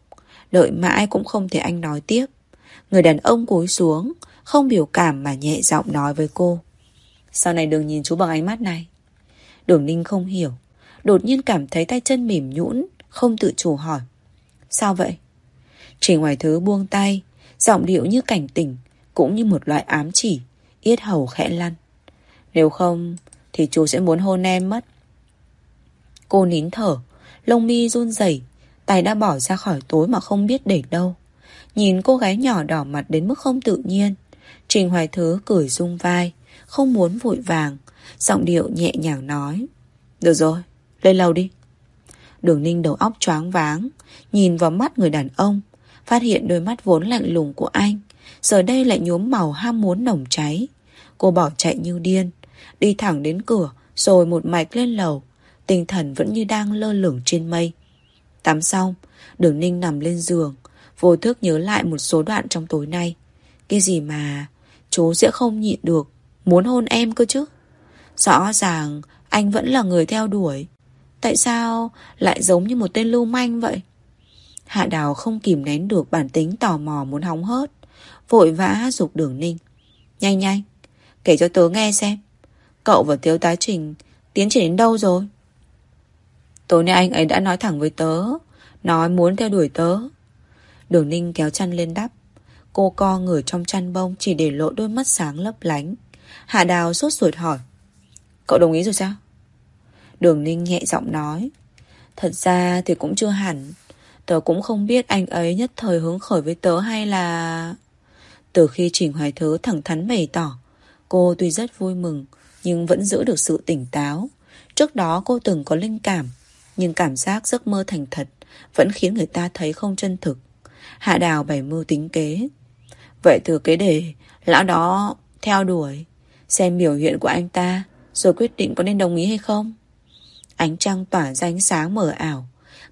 Đợi mãi cũng không thể anh nói tiếp. Người đàn ông cúi xuống, không biểu cảm mà nhẹ giọng nói với cô. Sau này đừng nhìn chú bằng ánh mắt này. Đường Ninh không hiểu. Đột nhiên cảm thấy tay chân mềm nhũn, không tự chủ hỏi. Sao vậy? Trình Hoài Thứ buông tay, giọng điệu như cảnh tỉnh, cũng như một loại ám chỉ, yết hầu khẽ lăn. Nếu không, thì chú sẽ muốn hôn em mất. Cô nín thở, lông mi run rẩy, tay đã bỏ ra khỏi tối mà không biết để đâu. Nhìn cô gái nhỏ đỏ mặt đến mức không tự nhiên, Trình Hoài Thứ cười rung vai, không muốn vội vàng, giọng điệu nhẹ nhàng nói. Được rồi, lên lầu đi. Đường ninh đầu óc choáng váng, nhìn vào mắt người đàn ông, phát hiện đôi mắt vốn lạnh lùng của anh, giờ đây lại nhuốm màu ham muốn nồng cháy. Cô bỏ chạy như điên, đi thẳng đến cửa, rồi một mạch lên lầu, tinh thần vẫn như đang lơ lửng trên mây. Tắm xong, đường ninh nằm lên giường, vô thức nhớ lại một số đoạn trong tối nay. Cái gì mà chú sẽ không nhịn được, muốn hôn em cơ chứ. Rõ ràng anh vẫn là người theo đuổi. Tại sao lại giống như một tên lưu manh vậy? Hạ Đào không kìm nén được bản tính tò mò muốn hóng hớt. Vội vã dục đường ninh. Nhanh nhanh, kể cho tớ nghe xem. Cậu và thiếu Tá Trình tiến triển đến đâu rồi? Tối nay anh ấy đã nói thẳng với tớ. Nói muốn theo đuổi tớ. Đường ninh kéo chăn lên đắp. Cô co người trong chăn bông chỉ để lộ đôi mắt sáng lấp lánh. Hạ Đào sốt ruột hỏi. Cậu đồng ý rồi sao? Đường ninh nhẹ giọng nói. Thật ra thì cũng chưa hẳn. Tớ cũng không biết anh ấy nhất thời hứng khởi với tớ hay là... Từ khi Trình Hoài Thứ thẳng thắn bày tỏ, cô tuy rất vui mừng, nhưng vẫn giữ được sự tỉnh táo. Trước đó cô từng có linh cảm, nhưng cảm giác giấc mơ thành thật vẫn khiến người ta thấy không chân thực. Hạ đào bày mưu tính kế. Vậy từ cái đề, lão đó theo đuổi, xem biểu hiện của anh ta, rồi quyết định có nên đồng ý hay không. Ánh trăng tỏa ra ánh sáng mờ ảo,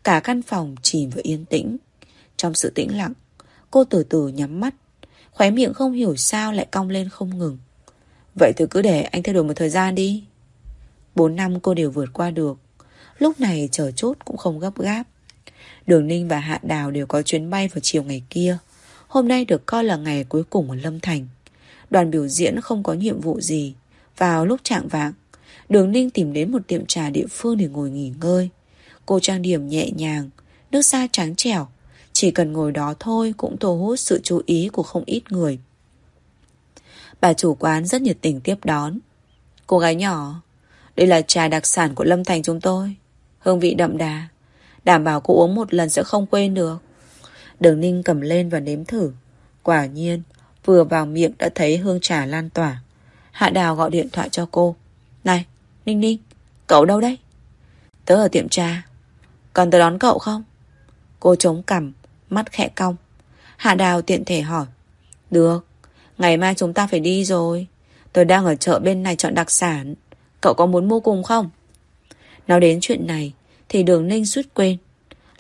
cả căn phòng chìm vào yên tĩnh. Trong sự tĩnh lặng, cô từ từ nhắm mắt, khóe miệng không hiểu sao lại cong lên không ngừng. Vậy thì cứ để anh theo đuổi một thời gian đi. Bốn năm cô đều vượt qua được. Lúc này chờ chốt cũng không gấp gáp. Đường Ninh và Hạ Đào đều có chuyến bay vào chiều ngày kia. Hôm nay được coi là ngày cuối cùng ở Lâm Thành. Đoàn biểu diễn không có nhiệm vụ gì. Vào lúc trạng vạng, Đường Ninh tìm đến một tiệm trà địa phương để ngồi nghỉ ngơi. Cô trang điểm nhẹ nhàng, nước da trắng trẻo. Chỉ cần ngồi đó thôi cũng thu hút sự chú ý của không ít người. Bà chủ quán rất nhiệt tình tiếp đón. Cô gái nhỏ, đây là trà đặc sản của Lâm Thành chúng tôi. Hương vị đậm đà. Đảm bảo cô uống một lần sẽ không quên được. Đường Ninh cầm lên và nếm thử. Quả nhiên, vừa vào miệng đã thấy hương trà lan tỏa. Hạ Đào gọi điện thoại cho cô. Này, Ninh Ninh, cậu đâu đấy? Tớ ở tiệm trà. Cần tớ đón cậu không? Cô chống cằm, mắt khẽ cong. Hạ Đào tiện thể hỏi. Được, ngày mai chúng ta phải đi rồi. Tôi đang ở chợ bên này chọn đặc sản. Cậu có muốn mua cùng không? Nói đến chuyện này, thì đường ninh suýt quên.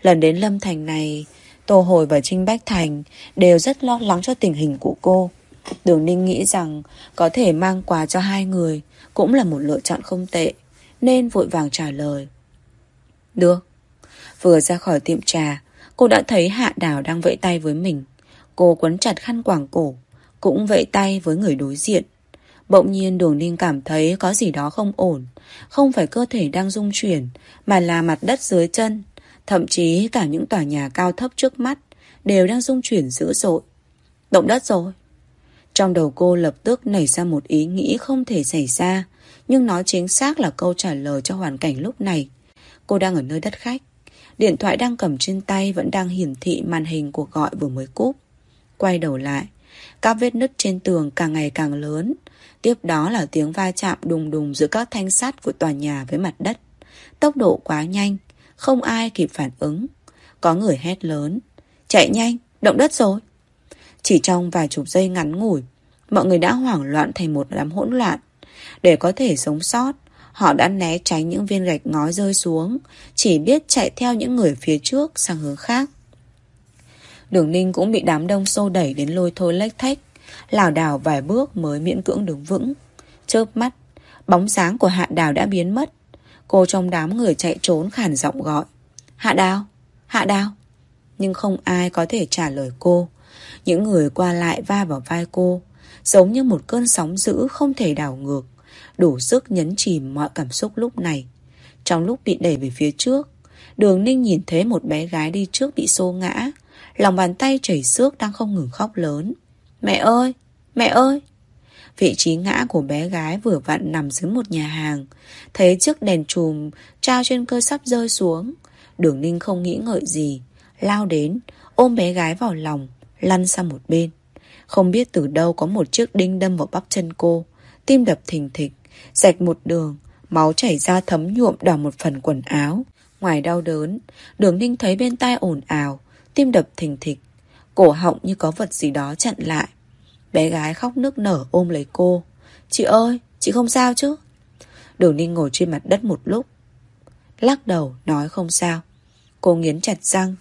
Lần đến Lâm Thành này, Tô Hồi và Trinh Bách Thành đều rất lo lắng cho tình hình của cô. Đường ninh nghĩ rằng có thể mang quà cho hai người cũng là một lựa chọn không tệ, nên vội vàng trả lời. Được. Vừa ra khỏi tiệm trà, cô đã thấy Hạ Đào đang vẫy tay với mình. Cô quấn chặt khăn quàng cổ, cũng vẫy tay với người đối diện. Bỗng nhiên đường ninh cảm thấy có gì đó không ổn. Không phải cơ thể đang rung chuyển, mà là mặt đất dưới chân. Thậm chí cả những tòa nhà cao thấp trước mắt đều đang rung chuyển dữ dội. Động đất rồi. Trong đầu cô lập tức nảy ra một ý nghĩ không thể xảy ra, nhưng nó chính xác là câu trả lời cho hoàn cảnh lúc này. Cô đang ở nơi đất khách. Điện thoại đang cầm trên tay vẫn đang hiển thị màn hình cuộc gọi vừa mới cúp. Quay đầu lại, các vết nứt trên tường càng ngày càng lớn. Tiếp đó là tiếng va chạm đùng đùng giữa các thanh sắt của tòa nhà với mặt đất. Tốc độ quá nhanh, không ai kịp phản ứng. Có người hét lớn. Chạy nhanh, động đất rồi. Chỉ trong vài chục giây ngắn ngủi, mọi người đã hoảng loạn thành một đám hỗn loạn. Để có thể sống sót, họ đã né tránh những viên gạch ngói rơi xuống, chỉ biết chạy theo những người phía trước sang hướng khác. Đường Ninh cũng bị đám đông xô đẩy đến lôi thôi lách thách, lảo đảo vài bước mới miễn cưỡng đứng vững. Chớp mắt, bóng dáng của Hạ Đào đã biến mất. Cô trong đám người chạy trốn khản giọng gọi. Hạ Đào, Hạ Đào. Nhưng không ai có thể trả lời cô. Những người qua lại va vào vai cô, giống như một cơn sóng dữ không thể đảo ngược, đủ sức nhấn chìm mọi cảm xúc lúc này. Trong lúc bị đẩy về phía trước, đường ninh nhìn thấy một bé gái đi trước bị xô ngã, lòng bàn tay chảy xước đang không ngừng khóc lớn. Mẹ ơi! Mẹ ơi! Vị trí ngã của bé gái vừa vặn nằm dưới một nhà hàng. Thấy chiếc đèn chùm trao trên cơ sắp rơi xuống. Đường ninh không nghĩ ngợi gì. Lao đến, ôm bé gái vào lòng, lăn sang một bên. Không biết từ đâu có một chiếc đinh đâm vào bắp chân cô. Tim đập thình thịch, rạch một đường, máu chảy ra thấm nhuộm đỏ một phần quần áo. Ngoài đau đớn, đường ninh thấy bên tai ồn ào, tim đập thình thịch. Cổ họng như có vật gì đó chặn lại. Bé gái khóc nức nở ôm lấy cô. Chị ơi, chị không sao chứ? Đường ninh ngồi trên mặt đất một lúc. Lắc đầu, nói không sao. Cô nghiến chặt răng,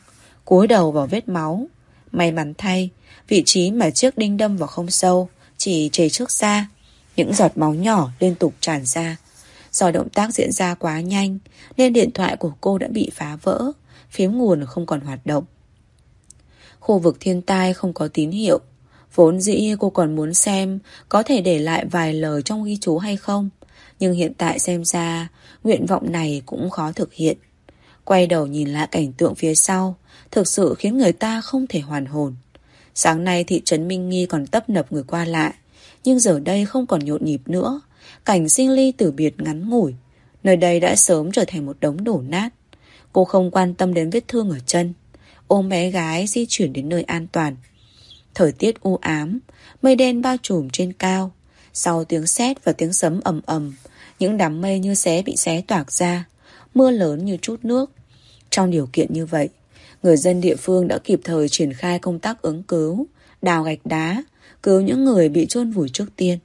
cúi đầu vào vết máu. May mắn thay, vị trí mà chiếc đinh đâm vào không sâu, chỉ chảy trước xa. Những giọt máu nhỏ liên tục tràn ra. Do động tác diễn ra quá nhanh, nên điện thoại của cô đã bị phá vỡ, phím nguồn không còn hoạt động. Khu vực thiên tai không có tín hiệu. Vốn dĩ cô còn muốn xem có thể để lại vài lời trong ghi chú hay không. Nhưng hiện tại xem ra, nguyện vọng này cũng khó thực hiện. Quay đầu nhìn lại cảnh tượng phía sau, thực sự khiến người ta không thể hoàn hồn. Sáng nay thị trấn Minh Nghi còn tấp nập người qua lại, nhưng giờ đây không còn nhộn nhịp nữa. Cảnh sinh ly tử biệt ngắn ngủi, nơi đây đã sớm trở thành một đống đổ nát. Cô không quan tâm đến vết thương ở chân, ôm bé gái di chuyển đến nơi an toàn. Thời tiết u ám, mây đen bao trùm trên cao. Sau tiếng sét và tiếng sấm ầm ầm, những đám mây như xé bị xé toạc ra, mưa lớn như chút nước. Trong điều kiện như vậy, người dân địa phương đã kịp thời triển khai công tác ứng cứu, đào gạch đá, cứu những người bị chôn vùi trước tiên.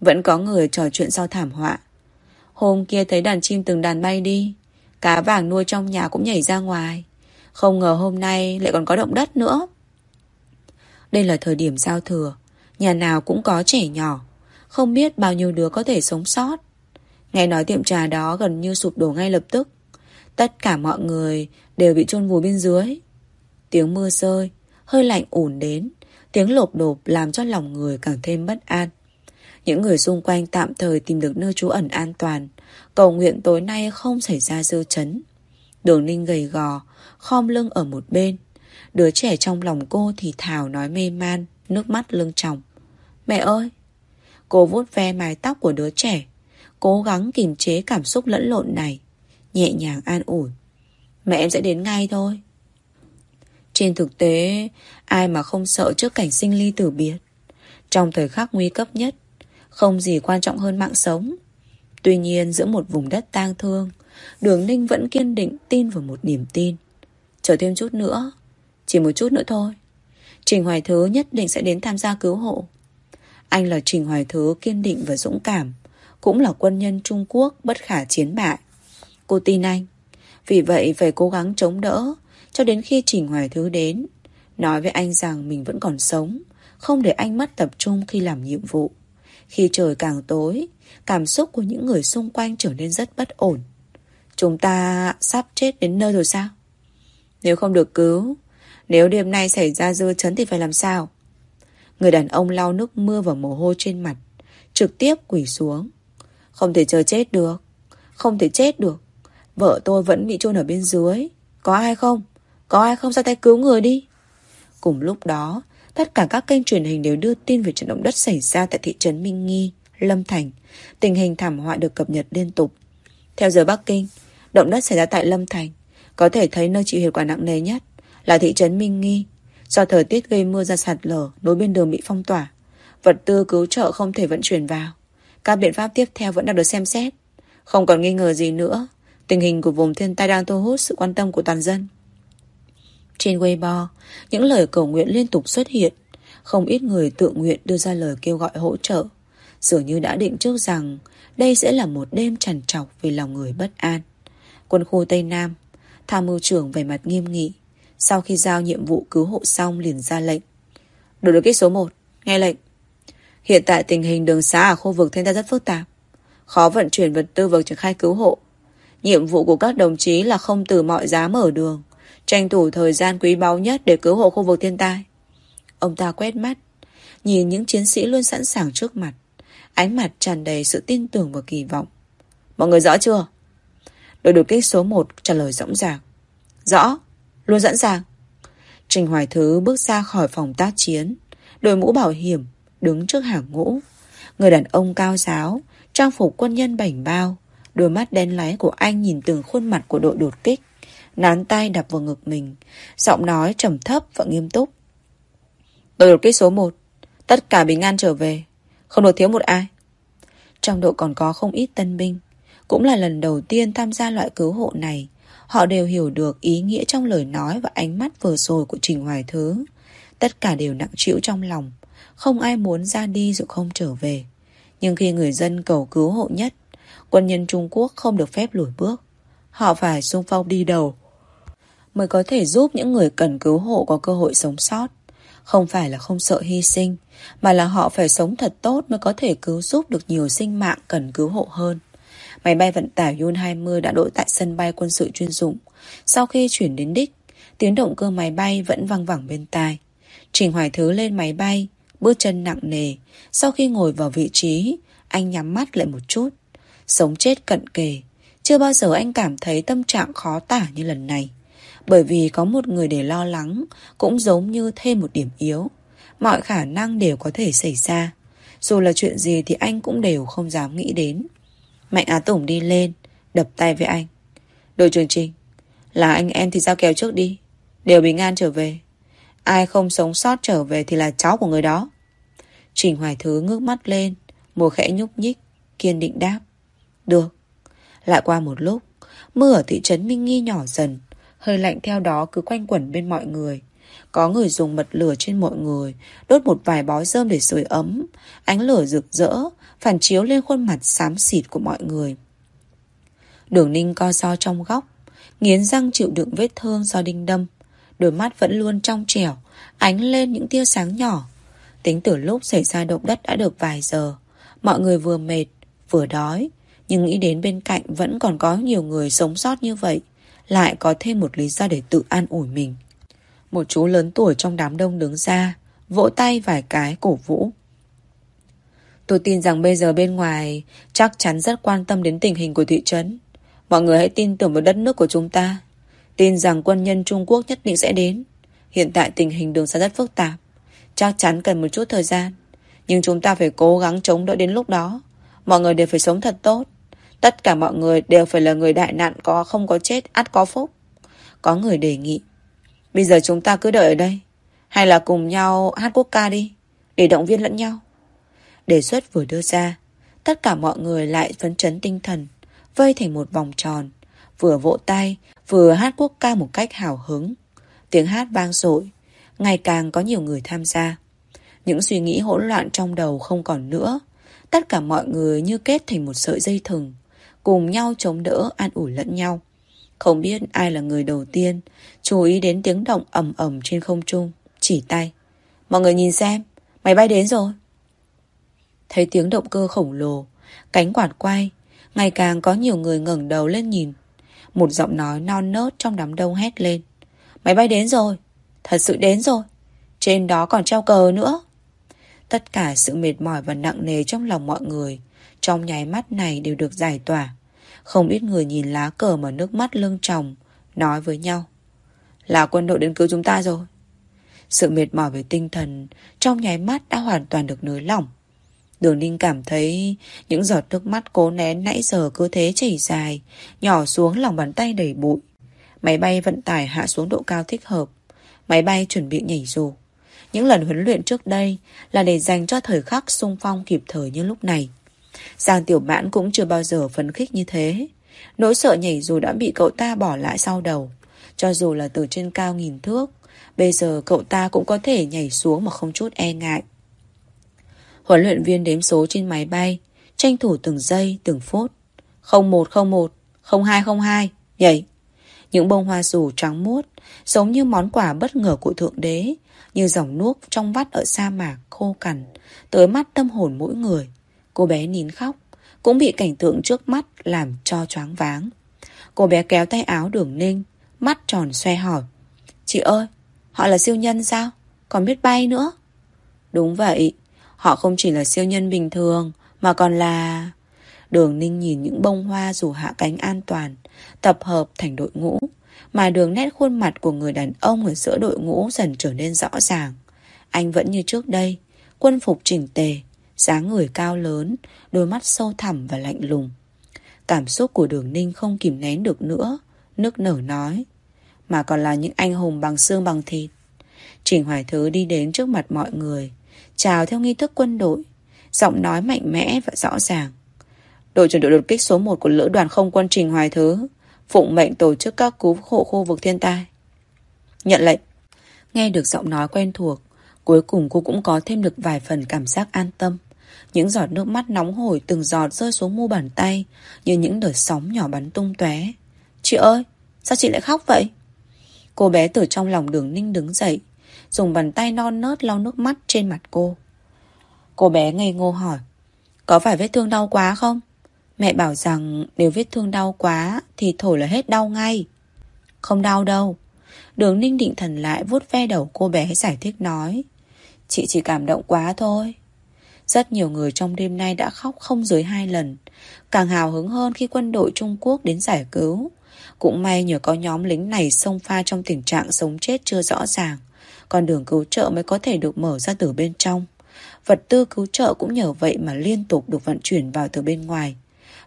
Vẫn có người trò chuyện sau thảm họa. Hôm kia thấy đàn chim từng đàn bay đi, cá vàng nuôi trong nhà cũng nhảy ra ngoài. Không ngờ hôm nay lại còn có động đất nữa. Đây là thời điểm giao thừa, nhà nào cũng có trẻ nhỏ, không biết bao nhiêu đứa có thể sống sót. Nghe nói tiệm trà đó gần như sụp đổ ngay lập tức. Tất cả mọi người đều bị chôn vùi bên dưới. Tiếng mưa rơi, hơi lạnh ủn đến, tiếng lộp đột làm cho lòng người càng thêm bất an. Những người xung quanh tạm thời tìm được nơi trú ẩn an toàn, cầu nguyện tối nay không xảy ra dư chấn. Đường ninh gầy gò, khom lưng ở một bên. Đứa trẻ trong lòng cô thì thào nói mê man, nước mắt lưng tròng. Mẹ ơi! Cô vuốt ve mái tóc của đứa trẻ, cố gắng kiềm chế cảm xúc lẫn lộn này, nhẹ nhàng an ủi. Mẹ em sẽ đến ngay thôi. Trên thực tế, ai mà không sợ trước cảnh sinh ly tử biệt. Trong thời khắc nguy cấp nhất, không gì quan trọng hơn mạng sống. Tuy nhiên giữa một vùng đất tang thương, Đường Ninh vẫn kiên định tin vào một niềm tin. Chờ thêm chút nữa, chỉ một chút nữa thôi. Trình Hoài Thứ nhất định sẽ đến tham gia cứu hộ. Anh là Trình Hoài Thứ kiên định và dũng cảm, cũng là quân nhân Trung Quốc bất khả chiến bại. Cô tin anh, vì vậy phải cố gắng chống đỡ cho đến khi Trình Hoài Thứ đến. Nói với anh rằng mình vẫn còn sống, không để anh mất tập trung khi làm nhiệm vụ. Khi trời càng tối, cảm xúc của những người xung quanh trở nên rất bất ổn. Chúng ta sắp chết đến nơi rồi sao? Nếu không được cứu, nếu đêm nay xảy ra dư chấn thì phải làm sao? Người đàn ông lau nước mưa và mồ hôi trên mặt, trực tiếp quỷ xuống. Không thể chờ chết được, không thể chết được. Vợ tôi vẫn bị chôn ở bên dưới. Có ai không? Có ai không ra tay cứu người đi? Cùng lúc đó, Tất cả các kênh truyền hình đều đưa tin về trận động đất xảy ra tại thị trấn Minh Nghi, Lâm Thành. Tình hình thảm họa được cập nhật liên tục. Theo giờ Bắc Kinh, động đất xảy ra tại Lâm Thành. Có thể thấy nơi chịu hiệu quả nặng nề nhất là thị trấn Minh Nghi. Do thời tiết gây mưa ra sạt lở, nối bên đường bị phong tỏa. Vật tư cứu trợ không thể vận chuyển vào. Các biện pháp tiếp theo vẫn đang được xem xét. Không còn nghi ngờ gì nữa. Tình hình của vùng thiên tai đang thu hút sự quan tâm của toàn dân. Trên Weibo, những lời cầu nguyện liên tục xuất hiện. Không ít người tự nguyện đưa ra lời kêu gọi hỗ trợ. Dường như đã định trước rằng đây sẽ là một đêm trằn trọc vì lòng người bất an. Quân khu Tây Nam, tham mưu trưởng về mặt nghiêm nghị. Sau khi giao nhiệm vụ cứu hộ xong liền ra lệnh. Đội đột kích số 1, nghe lệnh. Hiện tại tình hình đường xá ở khu vực thiên tai rất phức tạp. Khó vận chuyển vật tư vào triển khai cứu hộ. Nhiệm vụ của các đồng chí là không từ mọi giá mở đường, tranh thủ thời gian quý báu nhất để cứu hộ khu vực thiên tai. Ông ta quét mắt, nhìn những chiến sĩ luôn sẵn sàng trước mặt, ánh mặt tràn đầy sự tin tưởng và kỳ vọng. Mọi người rõ chưa? Đội đột kích số 1 trả lời rõng ràng. Rõ, luôn sẵn sàng. Trình Hoài Thứ bước ra khỏi phòng tác chiến, đội mũ bảo hiểm, đứng trước hàng ngũ. Người đàn ông cao giáo, trang phục quân nhân bảnh bao, đôi mắt đen láy của anh nhìn từng khuôn mặt của đội đột kích, nán tay đập vào ngực mình, giọng nói trầm thấp và nghiêm túc. tôi đột kích số 1, tất cả bình an trở về, không được thiếu một ai. Trong đội còn có không ít tân binh, cũng là lần đầu tiên tham gia loại cứu hộ này. Họ đều hiểu được ý nghĩa trong lời nói và ánh mắt vừa rồi của Trình Hoài Thứ. Tất cả đều nặng chịu trong lòng. Không ai muốn ra đi dù không trở về. Nhưng khi người dân cầu cứu hộ nhất, quân nhân Trung Quốc không được phép lùi bước. Họ phải xung phong đi đầu mới có thể giúp những người cần cứu hộ có cơ hội sống sót. Không phải là không sợ hy sinh, mà là họ phải sống thật tốt mới có thể cứu giúp được nhiều sinh mạng cần cứu hộ hơn. Máy bay vận tải Yun-20 đã đỗ tại sân bay quân sự chuyên dụng. Sau khi chuyển đến đích, tiếng động cơ máy bay vẫn vang vẳng bên tai. Trình Hoài Thứ lên máy bay, bước chân nặng nề. Sau khi ngồi vào vị trí, anh nhắm mắt lại một chút. Sống chết cận kề. Chưa bao giờ anh cảm thấy tâm trạng khó tả như lần này. Bởi vì có một người để lo lắng, cũng giống như thêm một điểm yếu. Mọi khả năng đều có thể xảy ra. Dù là chuyện gì thì anh cũng đều không dám nghĩ đến. Mạnh Á Tùng đi lên, đập tay với anh. Đội trưởng Trình, là anh em thì giao kèo trước đi. Đều bình an trở về. Ai không sống sót trở về thì là cháu của người đó. Trình Hoài Thứ ngước mắt lên, mùa khẽ nhúc nhích, kiên định đáp. Được. Lại qua một lúc, mưa ở thị trấn Minh Nghi nhỏ dần, hơi lạnh theo đó cứ quanh quẩn bên mọi người. Có người dùng mật lửa trên mọi người, đốt một vài bó rơm để sưởi ấm. Ánh lửa rực rỡ, phản chiếu lên khuôn mặt xám xịt của mọi người. Đường ninh co do trong góc, nghiến răng chịu đựng vết thương do đinh đâm. Đôi mắt vẫn luôn trong trẻo, ánh lên những tia sáng nhỏ. Tính từ lúc xảy ra động đất đã được vài giờ. Mọi người vừa mệt, vừa đói. Nhưng nghĩ đến bên cạnh vẫn còn có nhiều người sống sót như vậy. Lại có thêm một lý do để tự an ủi mình. Một chú lớn tuổi trong đám đông đứng ra, vỗ tay vài cái cổ vũ. Tôi tin rằng bây giờ bên ngoài chắc chắn rất quan tâm đến tình hình của thị trấn. Mọi người hãy tin tưởng vào đất nước của chúng ta. Tin rằng quân nhân Trung Quốc nhất định sẽ đến. Hiện tại tình hình đường xa rất phức tạp. Chắc chắn cần một chút thời gian. Nhưng chúng ta phải cố gắng chống đỡ đến lúc đó. Mọi người đều phải sống thật tốt. Tất cả mọi người đều phải là người đại nạn có không có chết, ắt có phúc. Có người đề nghị. Bây giờ chúng ta cứ đợi ở đây. Hay là cùng nhau hát quốc ca đi. Để động viên lẫn nhau. Đề xuất vừa đưa ra. Tất cả mọi người lại phấn chấn tinh thần. Vây thành một vòng tròn. Vừa vỗ tay, vừa hát quốc ca một cách hào hứng. Tiếng hát vang dội Ngày càng có nhiều người tham gia. Những suy nghĩ hỗn loạn trong đầu không còn nữa. Tất cả mọi người như kết thành một sợi dây thừng. Cùng nhau chống đỡ, an ủi lẫn nhau. Không biết ai là người đầu tiên Chú ý đến tiếng động ầm ầm trên không trung Chỉ tay. Mọi người nhìn xem Máy bay đến rồi. Thấy tiếng động cơ khổng lồ Cánh quạt quay Ngày càng có nhiều người ngẩng đầu lên nhìn. Một giọng nói non nớt trong đám đông hét lên. Máy bay đến rồi Thật sự đến rồi. Trên đó còn treo cờ nữa. Tất cả sự mệt mỏi và nặng nề trong lòng mọi người trong nháy mắt này đều được giải tỏa không ít người nhìn lá cờ mà nước mắt lưng tròng Nói với nhau Là quân đội đến cứu chúng ta rồi Sự mệt mỏi về tinh thần trong nháy mắt đã hoàn toàn được nới lỏng. Đường Ninh cảm thấy những giọt nước mắt cố nén nãy giờ cứ thế chảy dài, nhỏ xuống lòng bàn tay đầy bụi. Máy bay vận tải hạ xuống độ cao thích hợp. Máy bay chuẩn bị nhảy dù. Những lần huấn luyện trước đây là để dành cho thời khắc sung phong kịp thời như lúc này. Giang Tiểu Mãn cũng chưa bao giờ phấn khích như thế. Nỗi sợ nhảy dù đã bị cậu ta bỏ lại sau đầu. Cho dù là từ trên cao nghìn thước, bây giờ cậu ta cũng có thể nhảy xuống mà không chút e ngại. Huấn luyện viên đếm số trên máy bay, tranh thủ từng giây, từng phút. 0101, 0202, nhảy. Những bông hoa rủ trắng muốt, giống như món quà bất ngờ của Thượng Đế, như dòng nước trong vắt ở sa mạc khô cằn, tới mắt tâm hồn mỗi người. Cô bé nín khóc, cũng bị cảnh tượng trước mắt làm cho choáng váng. Cô bé kéo tay áo đường ninh, mắt tròn xoe hỏi. Chị ơi, họ là siêu nhân sao? Còn biết bay nữa? Đúng vậy, họ không chỉ là siêu nhân bình thường, mà còn là... Đường ninh nhìn những bông hoa dù hạ cánh an toàn, tập hợp thành đội ngũ, mà đường nét khuôn mặt của người đàn ông ở giữa đội ngũ dần trở nên rõ ràng. Anh vẫn như trước đây, quân phục chỉnh tề, dáng người cao lớn, đôi mắt sâu thẳm và lạnh lùng. Cảm xúc của đường ninh không kìm nén được nữa, nước nở nói. Mà còn là những anh hùng bằng xương bằng thịt. Trình Hoài Thứ đi đến trước mặt mọi người, chào theo nghi thức quân đội, giọng nói mạnh mẽ và rõ ràng. Đội trưởng đội đột kích số 1 của lữ đoàn không quân Trình Hoài Thứ phụng mệnh tổ chức các cứu hộ khu vực thiên tai. Nhận lệnh. Nghe được giọng nói quen thuộc, cuối cùng cô cũng có thêm được vài phần cảm giác an tâm. Những giọt nước mắt nóng hổi từng giọt rơi xuống mu bàn tay như những đợt sóng nhỏ bắn tung tóe. Chị ơi, sao chị lại khóc vậy? Cô bé từ trong lòng đường ninh đứng dậy, dùng bàn tay non nớt lau nước mắt trên mặt cô. Cô bé ngây ngô hỏi, có phải vết thương đau quá không? Mẹ bảo rằng nếu vết thương đau quá thì thổi là hết đau ngay. Không đau đâu. Đường ninh định thần lại vuốt ve đầu cô bé giải thích nói. Chị chỉ cảm động quá thôi. Rất nhiều người trong đêm nay đã khóc không dưới hai lần. Càng hào hứng hơn khi quân đội Trung Quốc đến giải cứu. Cũng may nhờ có nhóm lính này xông pha trong tình trạng sống chết chưa rõ ràng. Con đường cứu trợ mới có thể được mở ra từ bên trong. Vật tư cứu trợ cũng nhờ vậy mà liên tục được vận chuyển vào từ bên ngoài.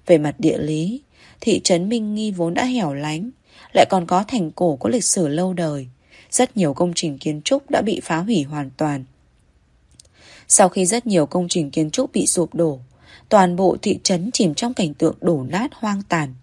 Về mặt địa lý, thị trấn Minh Nghi vốn đã hẻo lánh, lại còn có thành cổ có lịch sử lâu đời. Rất nhiều công trình kiến trúc đã bị phá hủy hoàn toàn. Sau khi rất nhiều công trình kiến trúc bị sụp đổ, toàn bộ thị trấn chìm trong cảnh tượng đổ nát hoang tàn.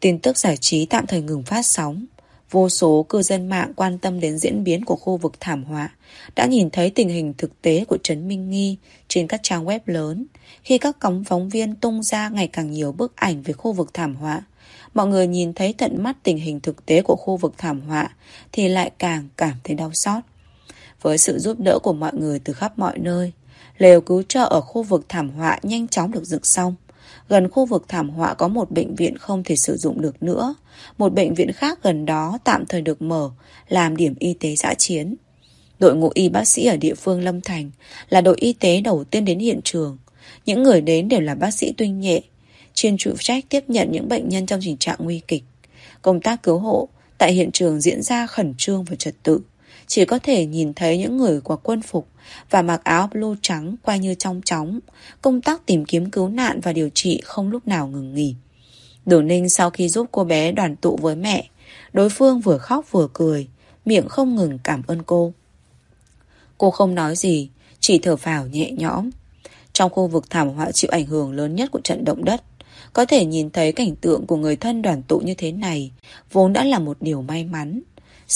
Tin tức giải trí tạm thời ngừng phát sóng. Vô số cư dân mạng quan tâm đến diễn biến của khu vực thảm họa đã nhìn thấy tình hình thực tế của Trấn Minh Nghi trên các trang web lớn khi các cống phóng viên tung ra ngày càng nhiều bức ảnh về khu vực thảm họa. Mọi người nhìn thấy tận mắt tình hình thực tế của khu vực thảm họa thì lại càng cảm thấy đau xót. Với sự giúp đỡ của mọi người từ khắp mọi nơi, lều cứu trợ ở khu vực thảm họa nhanh chóng được dựng xong. Gần khu vực thảm họa có một bệnh viện không thể sử dụng được nữa. Một bệnh viện khác gần đó tạm thời được mở, làm điểm y tế giã chiến. Đội ngũ y bác sĩ ở địa phương Lâm Thành là đội y tế đầu tiên đến hiện trường. Những người đến đều là bác sĩ tuyên nhẹ, chuyên trụ trách tiếp nhận những bệnh nhân trong tình trạng nguy kịch. Công tác cứu hộ tại hiện trường diễn ra khẩn trương và trật tự. Chỉ có thể nhìn thấy những người qua quân phục và mặc áo blue trắng quay như trong chóng. Công tác tìm kiếm cứu nạn và điều trị không lúc nào ngừng nghỉ. Đồ Ninh sau khi giúp cô bé đoàn tụ với mẹ, đối phương vừa khóc vừa cười, miệng không ngừng cảm ơn cô. Cô không nói gì, chỉ thở phào nhẹ nhõm. Trong khu vực thảm họa chịu ảnh hưởng lớn nhất của trận động đất, có thể nhìn thấy cảnh tượng của người thân đoàn tụ như thế này, vốn đã là một điều may mắn.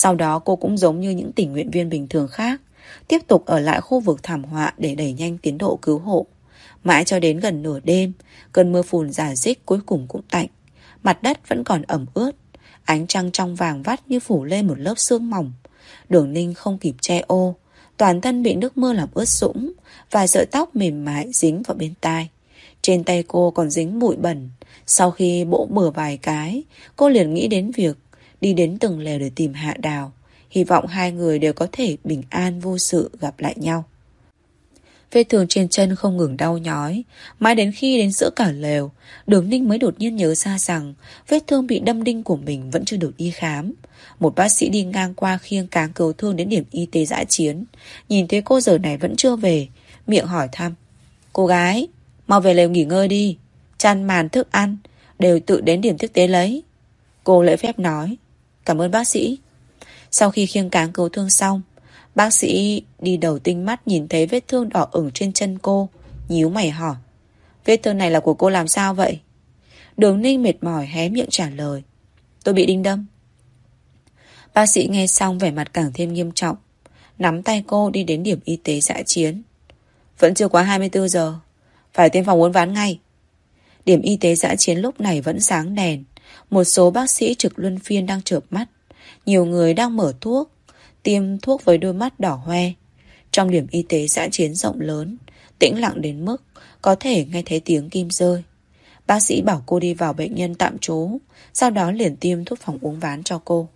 Sau đó cô cũng giống như những tình nguyện viên bình thường khác, tiếp tục ở lại khu vực thảm họa để đẩy nhanh tiến độ cứu hộ. Mãi cho đến gần nửa đêm, cơn mưa phùn giả dích cuối cùng cũng tạnh. Mặt đất vẫn còn ẩm ướt, ánh trăng trong vàng vắt như phủ lên một lớp sương mỏng. Đường ninh không kịp che ô, toàn thân bị nước mưa làm ướt sũng, vài sợi tóc mềm mại dính vào bên tai. Trên tay cô còn dính bụi bẩn. Sau khi bỗ bừa vài cái, cô liền nghĩ đến việc đi đến từng lều để tìm Hạ Đào. Hy vọng hai người đều có thể bình an vô sự gặp lại nhau. Vết thương trên chân không ngừng đau nhói. Mãi đến khi đến giữa cả lều Đường Ninh mới đột nhiên nhớ ra rằng Vết thương bị đâm đinh của mình vẫn chưa được đi khám. Một bác sĩ đi ngang qua khiêng cáng cứu thương đến điểm y tế dã chiến. Nhìn thấy cô giờ này vẫn chưa về Miệng hỏi thăm. Cô gái, mau về lều nghỉ ngơi đi. Chăn màn thức ăn Đều tự đến điểm tiếp tế lấy. Cô lễ phép nói. Cảm ơn bác sĩ. Sau khi khiêng cáng cứu thương xong, Bác sĩ đi đầu tinh mắt nhìn thấy vết thương đỏ ửng trên chân cô, nhíu mày hỏi, Vết thương này là của cô làm sao vậy? Đường ninh mệt mỏi hé miệng trả lời, Tôi bị đinh đâm. Bác sĩ nghe xong vẻ mặt càng thêm nghiêm trọng, Nắm tay cô đi đến điểm y tế dã chiến. Vẫn chưa quá 24 giờ, Phải tiến phòng uốn ván ngay. Điểm y tế dã chiến lúc này vẫn sáng đèn một số bác sĩ trực luân phiên đang chợp mắt. Nhiều người đang mở thuốc. Tiêm thuốc với đôi mắt đỏ hoe. Trong điểm y tế giã chiến rộng lớn, Tĩnh lặng đến mức Có thể nghe thấy tiếng kim rơi. Bác sĩ bảo cô đi vào bệnh nhân tạm trú, Sau đó liền tiêm thuốc phòng uống ván cho cô.